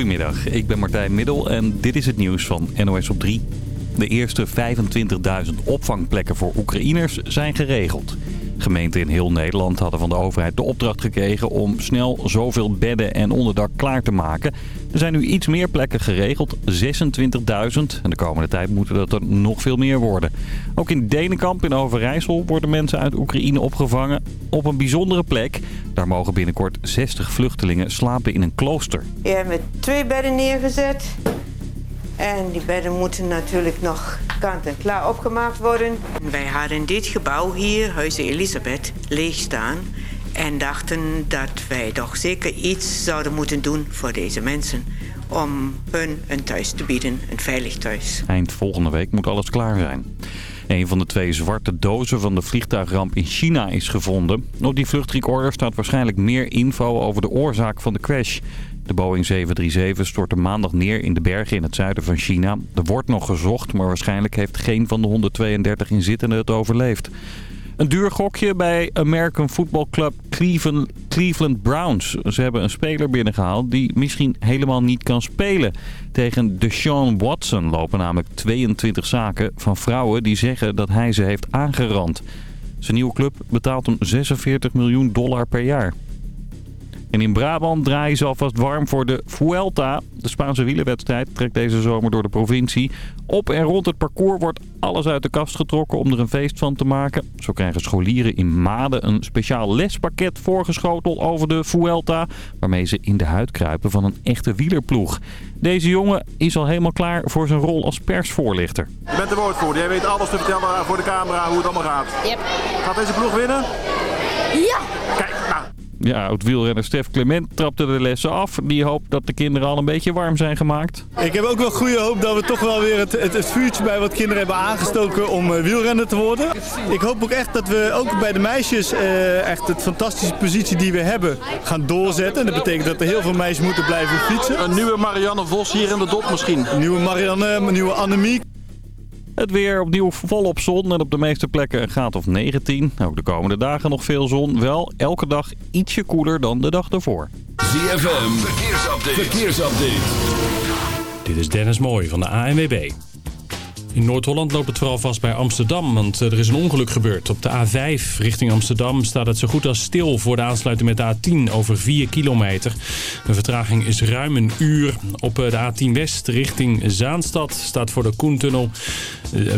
Goedemiddag, ik ben Martijn Middel en dit is het nieuws van NOS op 3. De eerste 25.000 opvangplekken voor Oekraïners zijn geregeld. Gemeenten in heel Nederland hadden van de overheid de opdracht gekregen om snel zoveel bedden en onderdak klaar te maken. Er zijn nu iets meer plekken geregeld, 26.000. En de komende tijd moeten dat er nog veel meer worden. Ook in Denenkamp in Overijssel worden mensen uit Oekraïne opgevangen op een bijzondere plek. Daar mogen binnenkort 60 vluchtelingen slapen in een klooster. Je hebt met twee bedden neergezet. En die bedden moeten natuurlijk nog kant en klaar opgemaakt worden. Wij hadden dit gebouw hier, Huizen Elisabeth, leeg staan. En dachten dat wij toch zeker iets zouden moeten doen voor deze mensen. Om hun een thuis te bieden, een veilig thuis. Eind volgende week moet alles klaar zijn. Een van de twee zwarte dozen van de vliegtuigramp in China is gevonden. Op die vluchtrecorder staat waarschijnlijk meer info over de oorzaak van de crash. De Boeing 737 stortte maandag neer in de bergen in het zuiden van China. Er wordt nog gezocht, maar waarschijnlijk heeft geen van de 132 inzittenden het overleefd. Een duur gokje bij American Football Club Cleveland, Cleveland Browns. Ze hebben een speler binnengehaald die misschien helemaal niet kan spelen. Tegen Deshaun Watson lopen namelijk 22 zaken van vrouwen die zeggen dat hij ze heeft aangerand. Zijn nieuwe club betaalt hem 46 miljoen dollar per jaar. En in Brabant draaien ze alvast warm voor de Vuelta. De Spaanse wielerwedstrijd trekt deze zomer door de provincie. Op en rond het parcours wordt alles uit de kast getrokken om er een feest van te maken. Zo krijgen scholieren in Maden een speciaal lespakket voorgeschoteld over de Vuelta... waarmee ze in de huid kruipen van een echte wielerploeg. Deze jongen is al helemaal klaar voor zijn rol als persvoorlichter. Je bent de woordvoerder. Jij weet alles te vertellen voor de camera hoe het allemaal gaat. Yep. Gaat deze ploeg winnen? Ja! Kijk, Ja, oud-wielrenner Stef Clement trapte de lessen af. Die hoopt dat de kinderen al een beetje warm zijn gemaakt. Ik heb ook wel goede hoop dat we toch wel weer het, het, het vuurtje bij wat kinderen hebben aangestoken om uh, wielrenner te worden. Ik hoop ook echt dat we ook bij de meisjes uh, echt het fantastische positie die we hebben gaan doorzetten. En dat betekent dat er heel veel meisjes moeten blijven fietsen. een nieuwe Marianne Vos hier in de dop misschien. Een nieuwe Marianne, een nieuwe Annemiek. Het weer opnieuw volop zon en op de meeste plekken een graad of 19. Ook de komende dagen nog veel zon. Wel elke dag ietsje koeler dan de dag ervoor. ZFM, verkeersupdate. verkeersupdate. Dit is Dennis Mooij van de ANWB. In Noord-Holland loopt het vooral vast bij Amsterdam, want eh, er is een ongeluk gebeurd. Op de A5 richting Amsterdam staat het zo goed als stil voor de aansluiting met de A10 over 4 kilometer. De vertraging is ruim een uur. Op eh, de A10 West richting Zaanstad staat voor de Koentunnel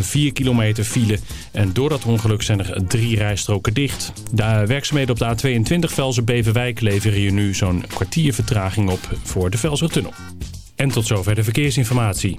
4 kilometer file. En door dat ongeluk zijn er drie rijstroken dicht. De werkzaamheden op de A22 Velzen-Beverwijk leveren je nu zo'n kwartier vertraging op voor de Velsertunnel. En tot zover de verkeersinformatie.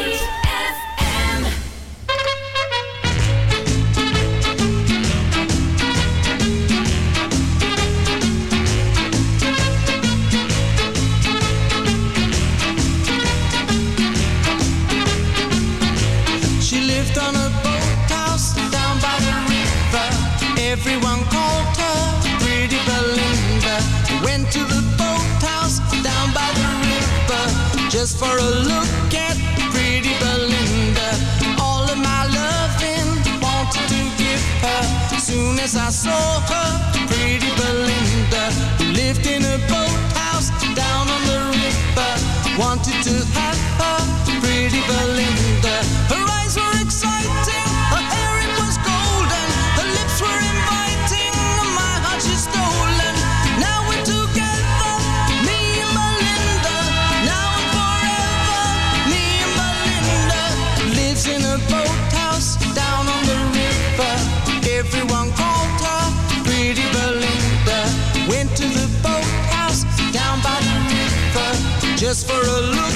Just for a look at Pretty Belinda. All of my loving wanted to give her. Soon as I saw her, Pretty Belinda, lived in a boathouse down on the river, wanted to have her. Pretty Belinda, her eyes were exciting, just for a look.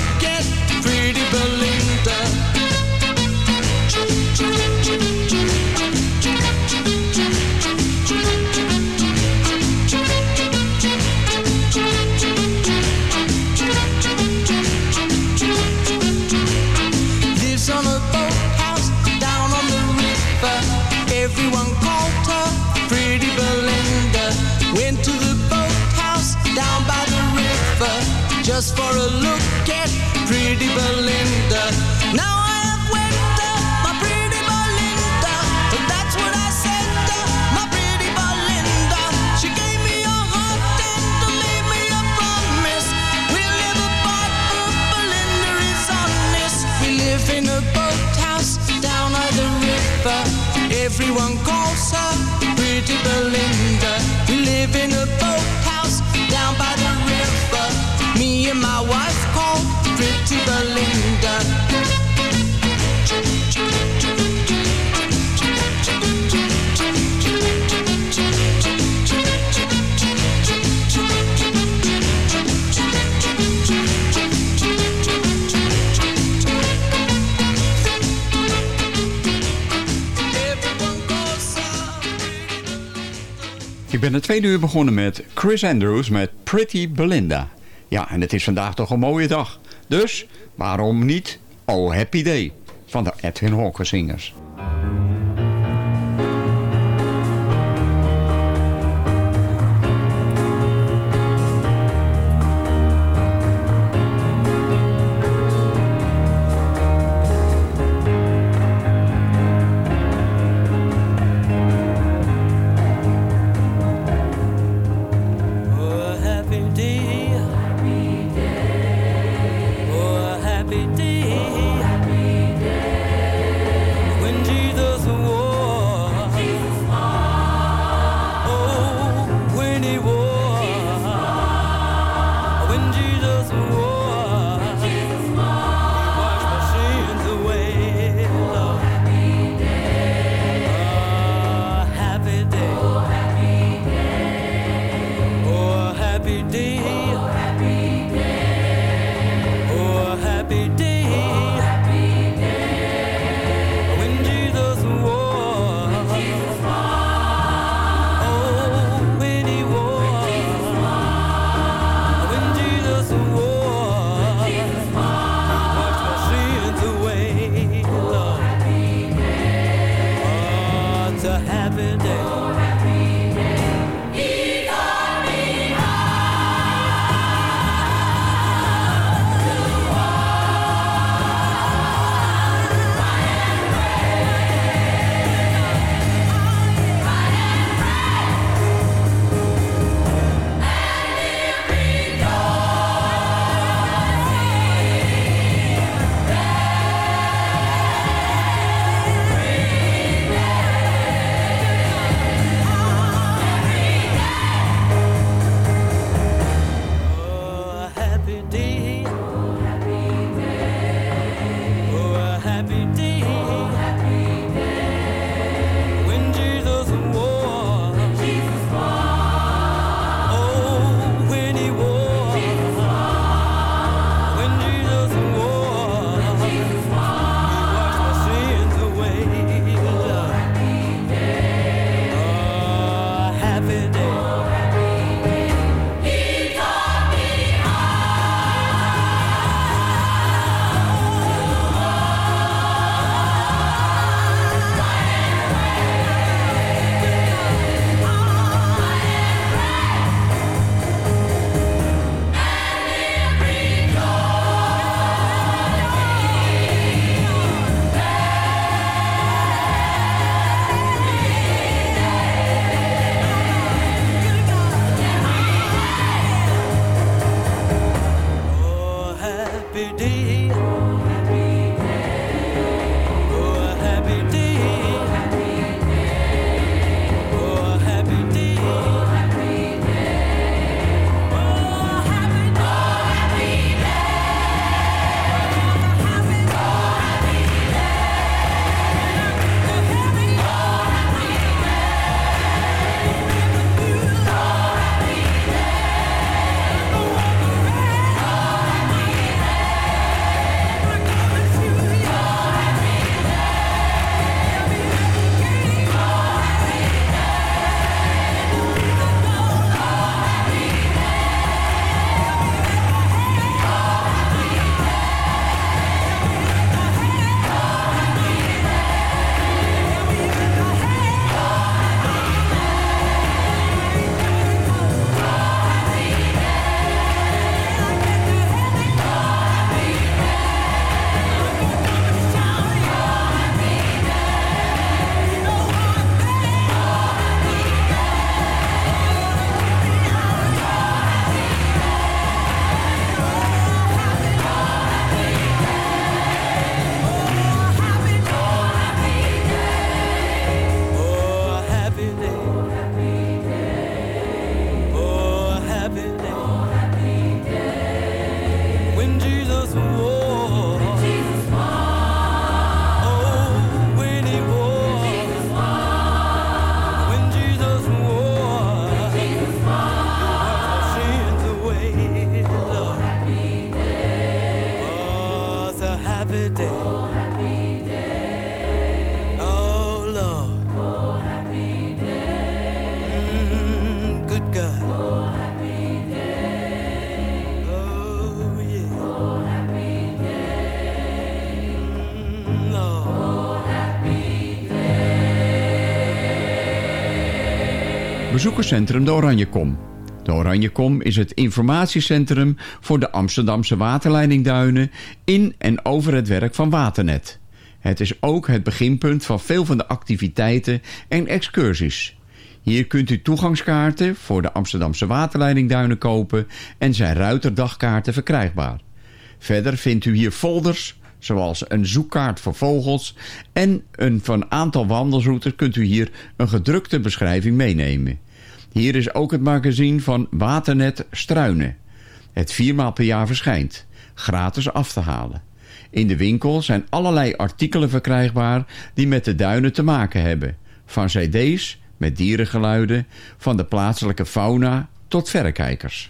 to ben het tweede uur begonnen met Chris Andrews met Pretty Belinda. Ja, en het is vandaag toch een mooie dag. Dus waarom niet Oh Happy Day van de Edwin Hawker Singers. Bezoekerscentrum de Oranjekom. De Oranjekom is het informatiecentrum voor de Amsterdamse waterleidingduinen in en over het werk van Waternet. Het is ook het beginpunt van veel van de activiteiten en excursies. Hier kunt u toegangskaarten voor de Amsterdamse waterleidingduinen kopen en zijn ruiterdagkaarten verkrijgbaar. Verder vindt u hier folders, zoals een zoekkaart voor vogels en een van aantal wandelsroutes kunt u hier een gedrukte beschrijving meenemen. Hier is ook het magazine van Waternet Struinen. Het viermaal per jaar verschijnt, gratis af te halen. In de winkel zijn allerlei artikelen verkrijgbaar die met de duinen te maken hebben. Van cd's met dierengeluiden, van de plaatselijke fauna tot verrekijkers.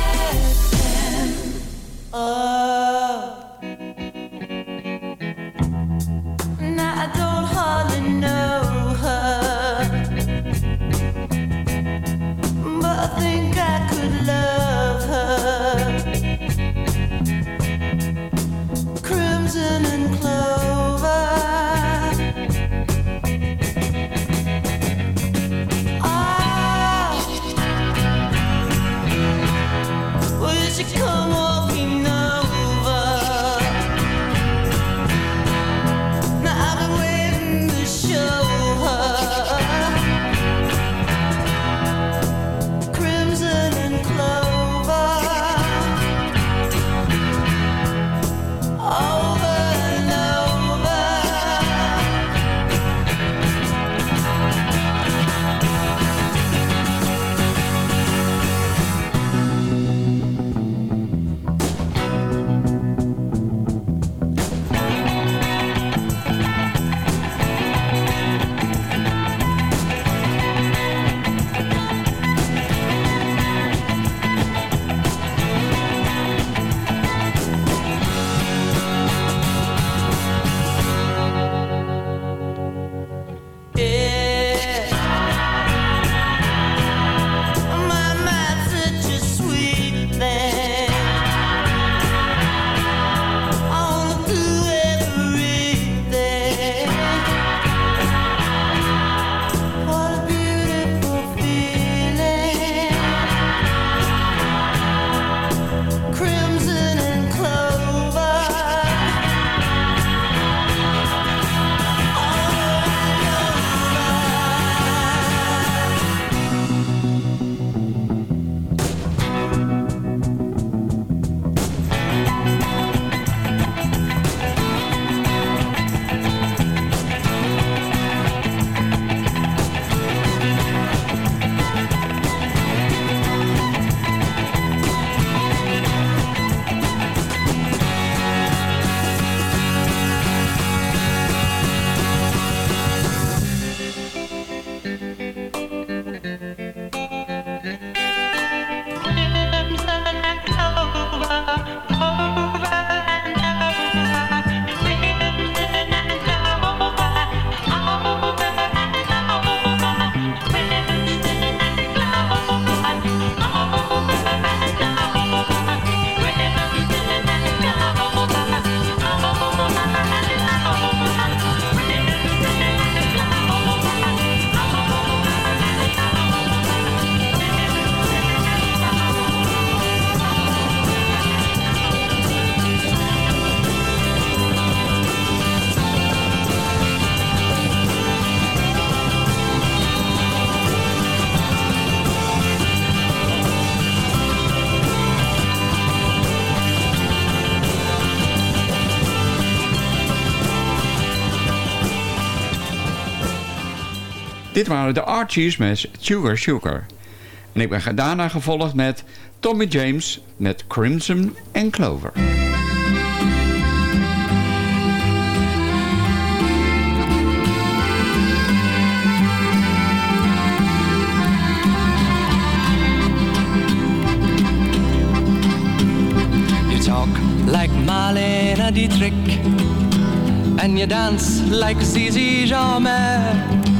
Dit waren de Archies met Sugar Sugar. En ik ben daarna gevolgd met Tommy James met Crimson and Clover. You talk like Marlene Dietrich, and you dance like Zizi Jeanmaire.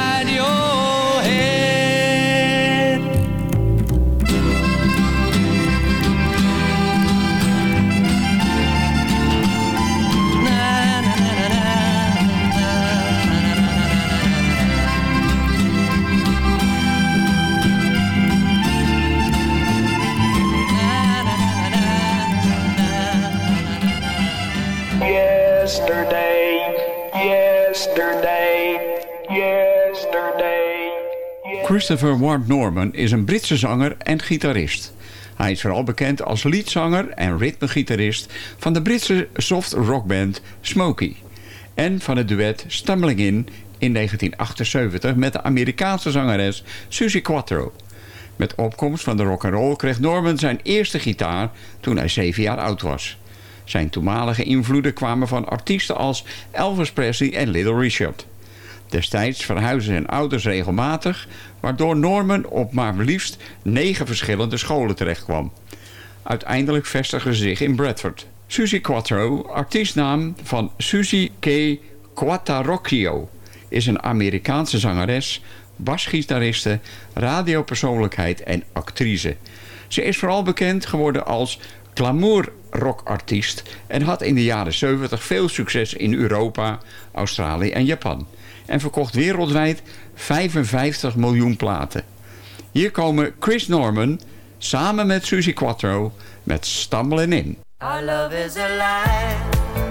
Christopher Ward Norman is een Britse zanger en gitarist. Hij is vooral bekend als leadzanger en ritmegitarist van de Britse soft rockband Smokey. en van het duet Stumbling In in 1978 met de Amerikaanse zangeres Suzy Quattro. Met opkomst van de rock'n'roll kreeg Norman zijn eerste gitaar toen hij zeven jaar oud was. Zijn toenmalige invloeden kwamen van artiesten als Elvis Presley en Little Richard. Destijds verhuisden zijn ouders regelmatig, waardoor Norman op maar liefst negen verschillende scholen terechtkwam. Uiteindelijk vestigde ze zich in Bradford. Suzy Quattro, artiestnaam van Suzy K. Quattarocchio, is een Amerikaanse zangeres, basgitariste, radiopersoonlijkheid en actrice. Ze is vooral bekend geworden als glamour rockartiest en had in de jaren 70 veel succes in Europa, Australië en Japan. En verkocht wereldwijd 55 miljoen platen. Hier komen Chris Norman samen met Suzy Quattro met Stumbling In. Our love is a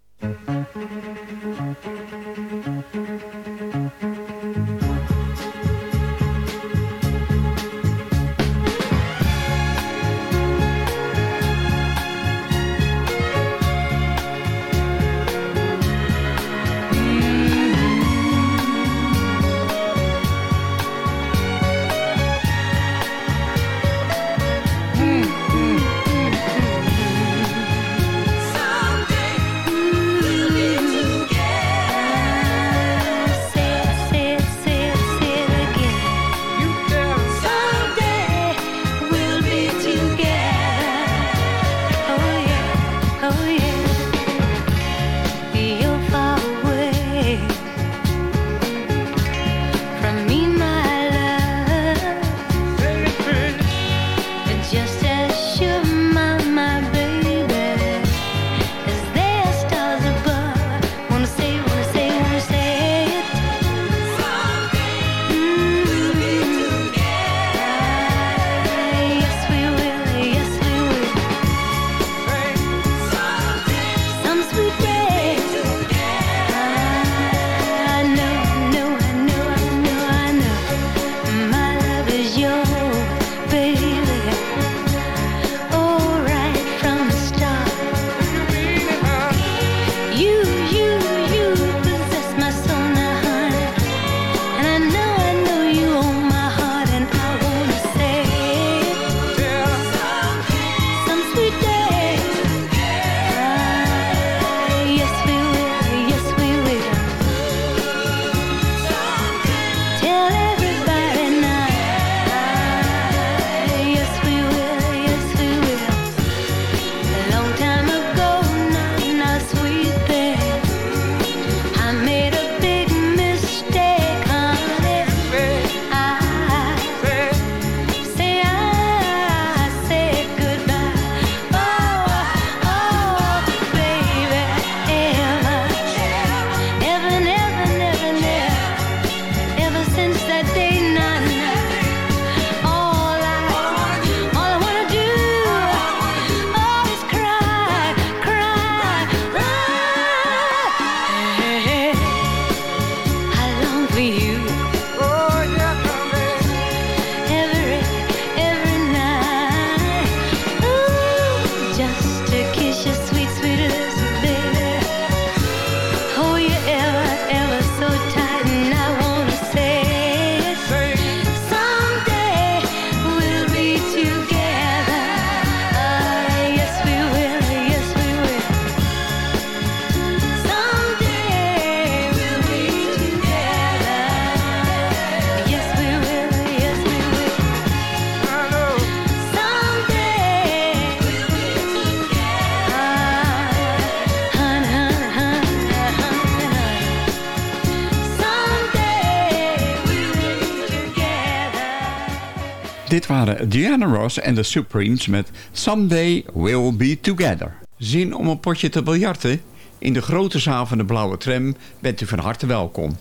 Dit waren Diana Ross en de Supremes met Someday We'll Be Together. Zin om een potje te biljarten? In de grote zaal van de Blauwe Tram bent u van harte welkom.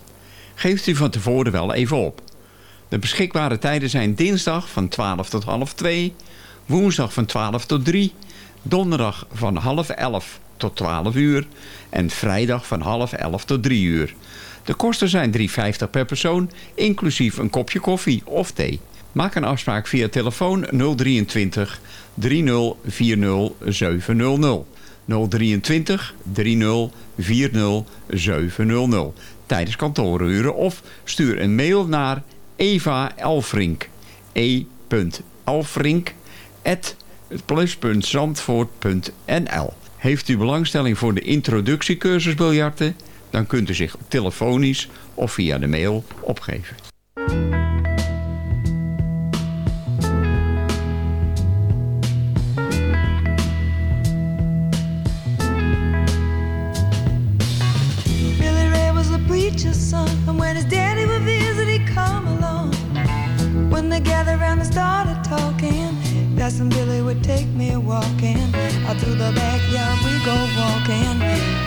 Geeft u van tevoren wel even op. De beschikbare tijden zijn dinsdag van 12 tot half 2, woensdag van 12 tot 3, donderdag van half 11 tot 12 uur en vrijdag van half 11 tot 3 uur. De kosten zijn 3,50 per persoon, inclusief een kopje koffie of thee. Maak een afspraak via telefoon 023 3040 700. 023 3040 700 tijdens kantooruren of stuur een mail naar Eva Elfrink. e.elfrink Heeft u belangstelling voor de introductiecursus biljarten? Dan kunt u zich telefonisch of via de mail opgeven. His daddy would visit, he'd come along. When they gathered around and started talking, Cousin Billy would take me walking. Out through the backyard we go walking.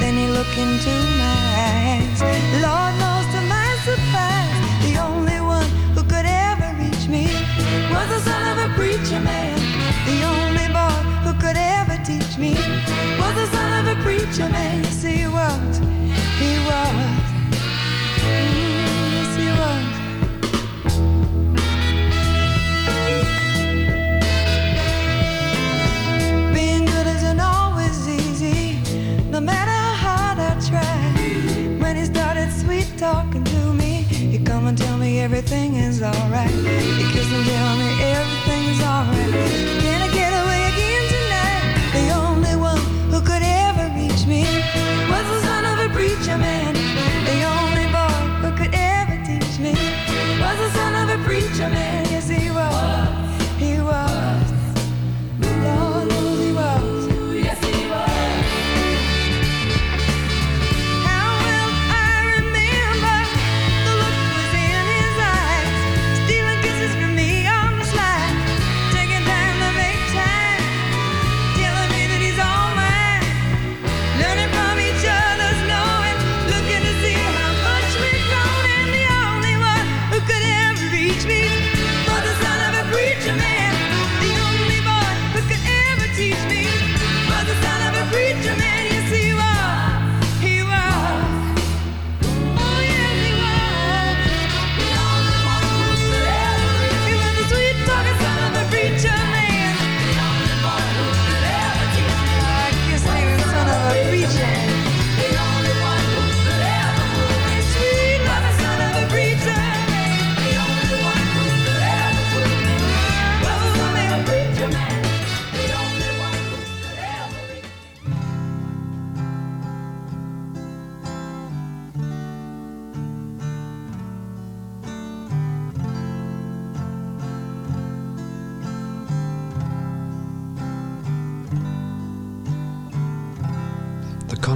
Then he looked into my eyes. Lord knows to my surprise, the only one who could ever reach me was the son of a preacher man. The only boy who could ever teach me was the son of a preacher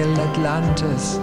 Atlantis.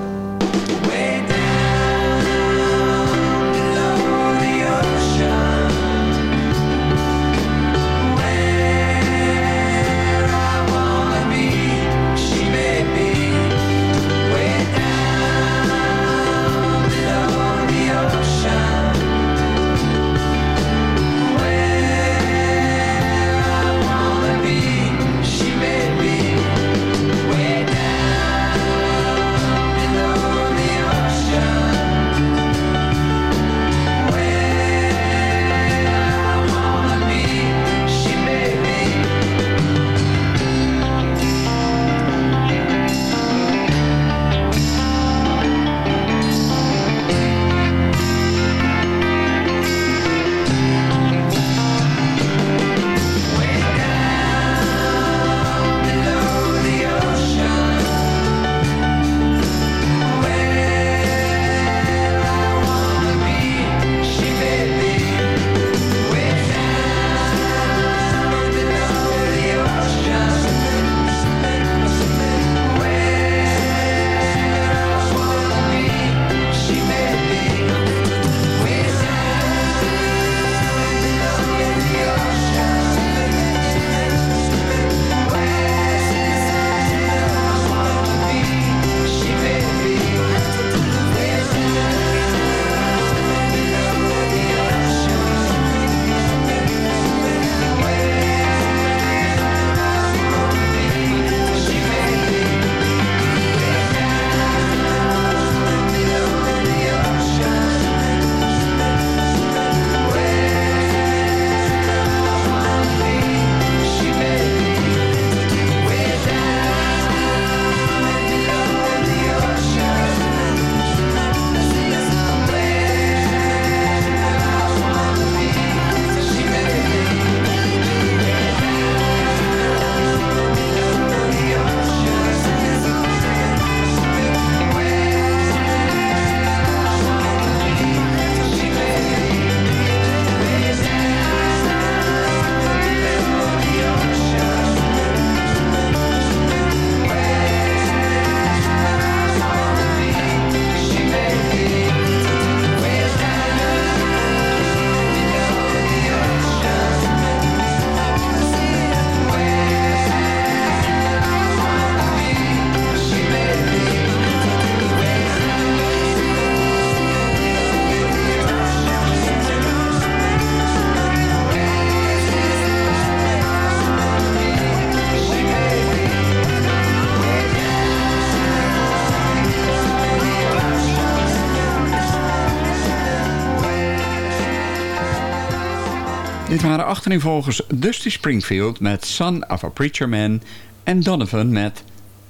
Achterin Dusty Springfield met Son of a Preacher Man en Donovan met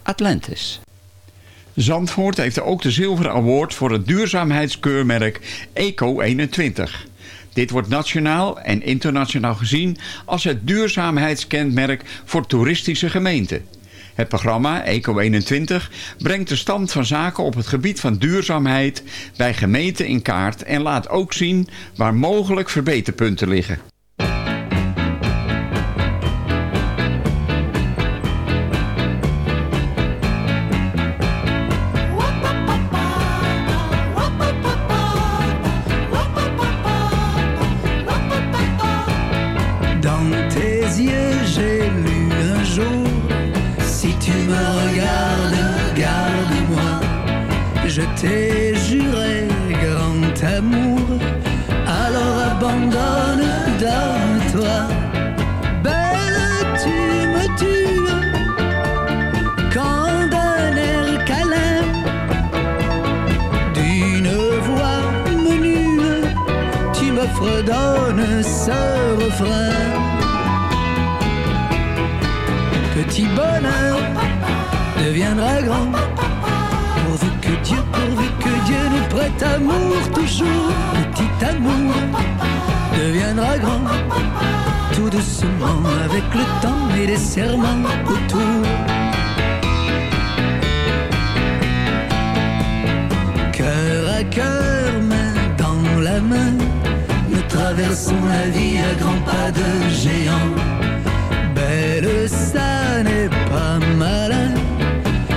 Atlantis. Zandvoort heeft ook de zilveren award voor het duurzaamheidskeurmerk Eco 21. Dit wordt nationaal en internationaal gezien als het duurzaamheidskenmerk voor toeristische gemeenten. Het programma Eco21 brengt de stand van zaken op het gebied van duurzaamheid bij gemeenten in kaart en laat ook zien waar mogelijk verbeterpunten liggen. Je t'ai juré grand amour, alors abandonne, donne-toi. Belle, tu me tues quand d'un air câlin, d'une voix menue, tu me fredonnes ce refrain. Petit bonheur deviendra grand. Nous amour toujours. Petit amour deviendra grand. Tout doucement avec le temps et les serments autour. Cœur à cœur, main dans la main, traverse faire son avis à grands pas de géant. Belle, ça n'est pas malin.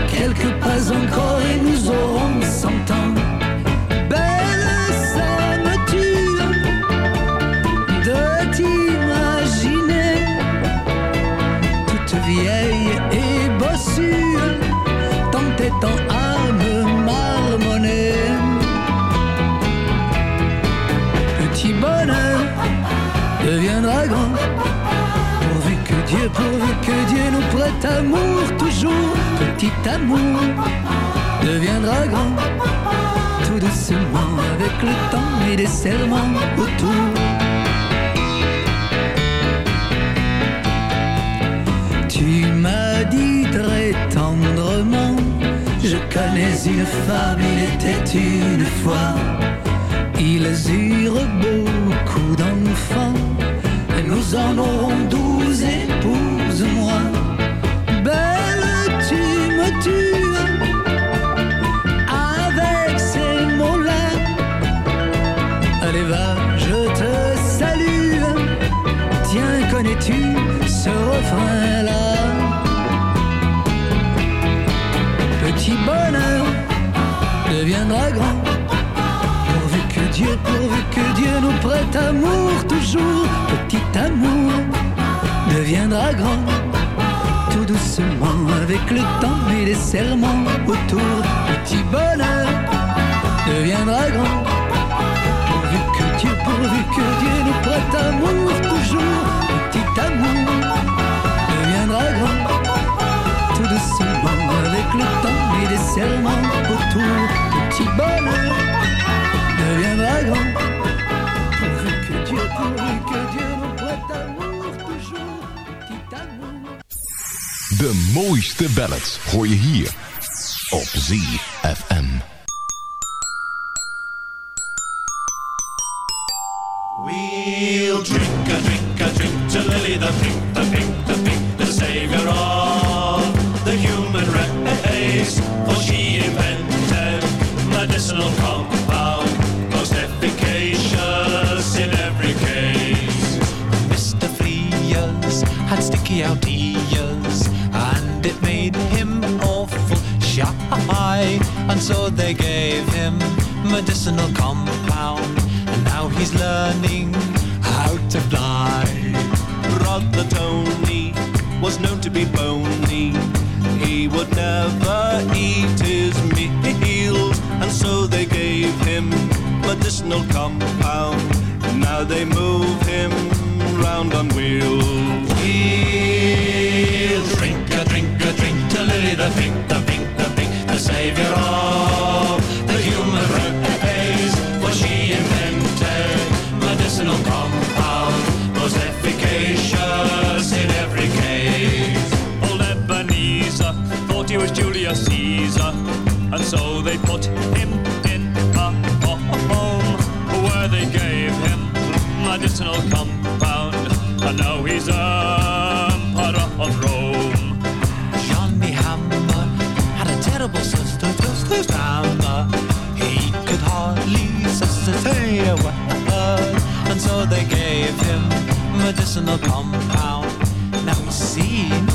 Quelques pas encore et nous aurons cent Dieu, pourvu que Dieu nous prête amour toujours. Petit amour deviendra grand, tout doucement avec le temps et des serments autour. Tu m'as dit très tendrement, je connais une femme, il était une fois. Ils eurent beaucoup d'enfants, et nous en aurons nous prête amour toujours. Petit amour deviendra grand. Tout doucement avec le temps et les serments autour. Petit bonheur deviendra grand. Pourvu que Dieu, pourvu que Dieu nous prête amour toujours. Petit amour deviendra grand. Tout doucement avec le temps et les serments autour. Petit bonheur deviendra grand. Amour toujours. Petit amour. De mooiste ballads hoor je hier op ZFM. We'll drink a drink a drink to Lily the pink, the pink, the pink, the savior of sticky out and it made him awful shy. And so they gave him medicinal compound, and now he's learning how to fly. Brother Tony was known to be bony. He would never eat his meals, and so they gave him medicinal compound. Now they move him the pink, the pink, the pink, the savior of the human race. For she invented medicinal compound, most efficacious in every case. Old Ebenezer thought he was Julius Caesar, and so they put him in a home where they gave him medicinal compound, and now him medicinal compound. Now he's seen,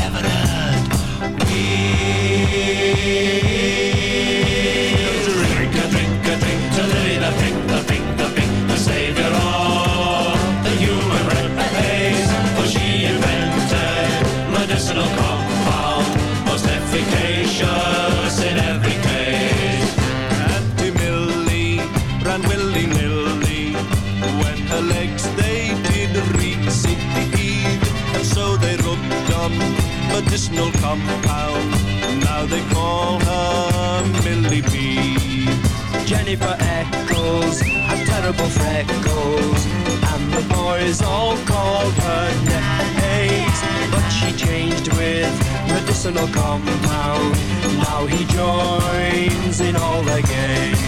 never heard. We'll medicinal compound. Now they call her Millie B. Jennifer Eccles had terrible freckles, and the boys all called her names. But she changed with medicinal compound. Now he joins in all the game.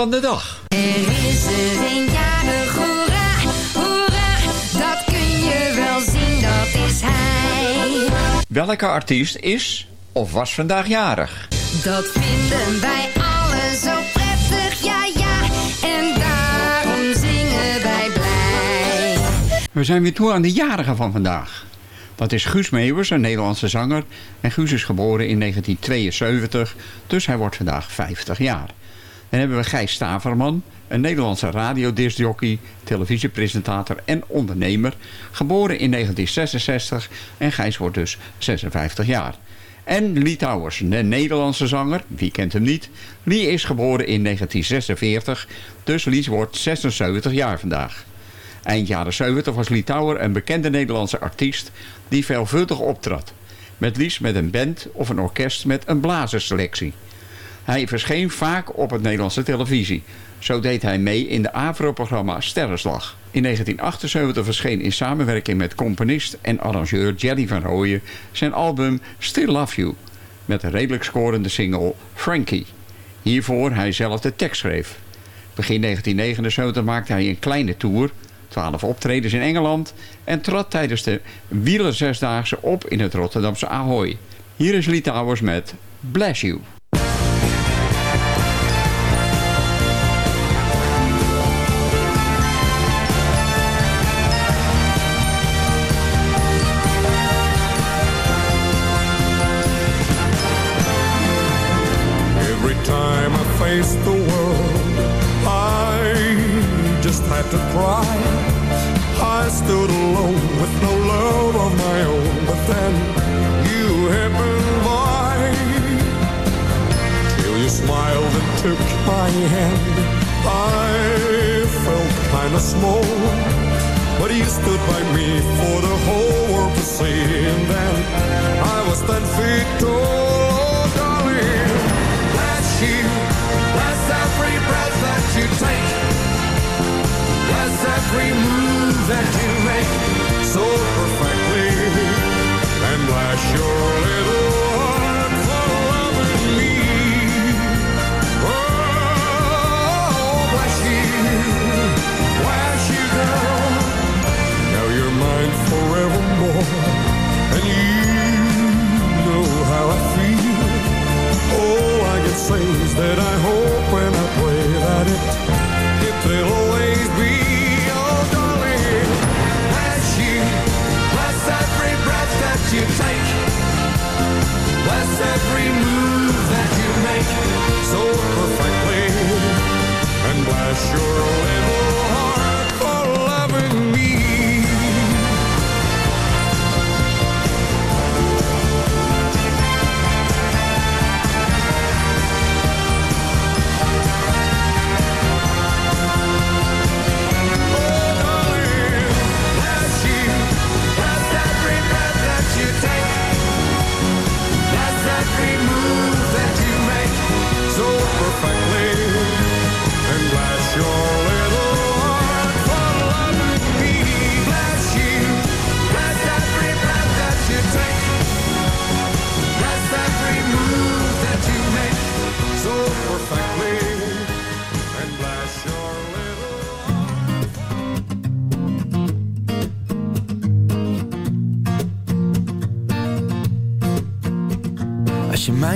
Van de dag. Er is er een jarig, hoera, hoera, dat kun je wel zien, dat is hij. Welke artiest is of was vandaag jarig? Dat vinden wij allen zo prettig, ja ja, en daarom zingen wij blij. We zijn weer toe aan de jarigen van vandaag. Dat is Guus Meeuwers, een Nederlandse zanger. En Guus is geboren in 1972, dus hij wordt vandaag 50 jaar. Dan hebben we Gijs Staverman, een Nederlandse radiodiscjockey, televisiepresentator en ondernemer. Geboren in 1966 en Gijs wordt dus 56 jaar. En Lee Towers, een Nederlandse zanger, wie kent hem niet. Lee is geboren in 1946, dus Lee wordt 76 jaar vandaag. Eind jaren 70 was Lee Tower een bekende Nederlandse artiest die veelvuldig optrad. Met liefst met een band of een orkest met een blazerselectie. Hij verscheen vaak op het Nederlandse televisie. Zo deed hij mee in de AVRO-programma Sterrenslag. In 1978 verscheen in samenwerking met componist en arrangeur Jerry van Rooyen zijn album Still Love You met een redelijk scorende single Frankie. Hiervoor hij zelf de tekst schreef. Begin 1979 maakte hij een kleine tour, 12 optredens in Engeland en trad tijdens de wielerzesdaagse op in het Rotterdamse Ahoy. Hier is Lee Towers met Bless You. Kinda but you stood by me for the whole world to see. And then I was ten feet tall, oh darling. Bless you, bless every breath that you take. Bless every move that you make so perfectly. And bless your your own.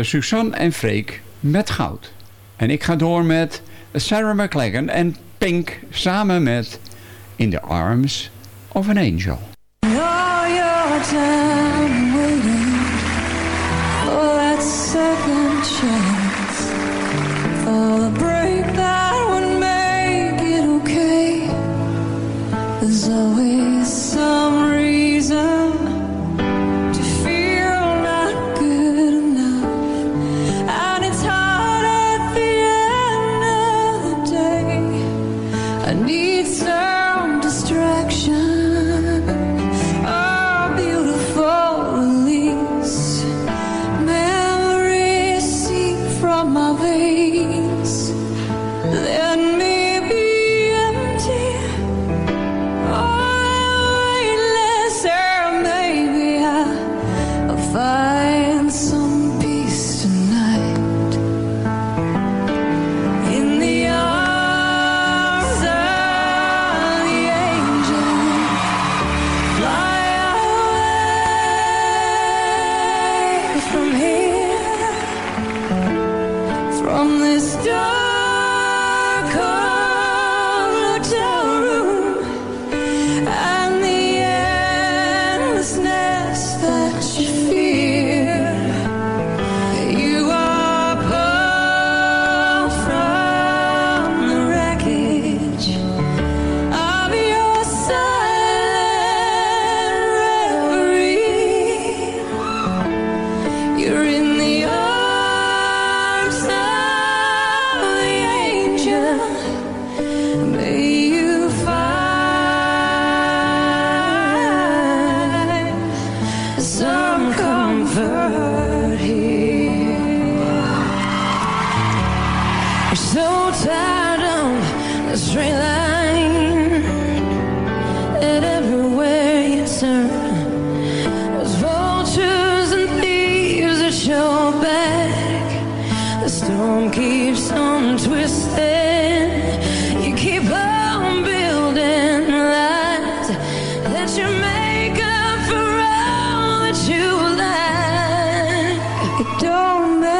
waren Suzanne en Freek met goud. En ik ga door met Sarah McLachlan en Pink samen met In the Arms of an Angel. You lack. It don't make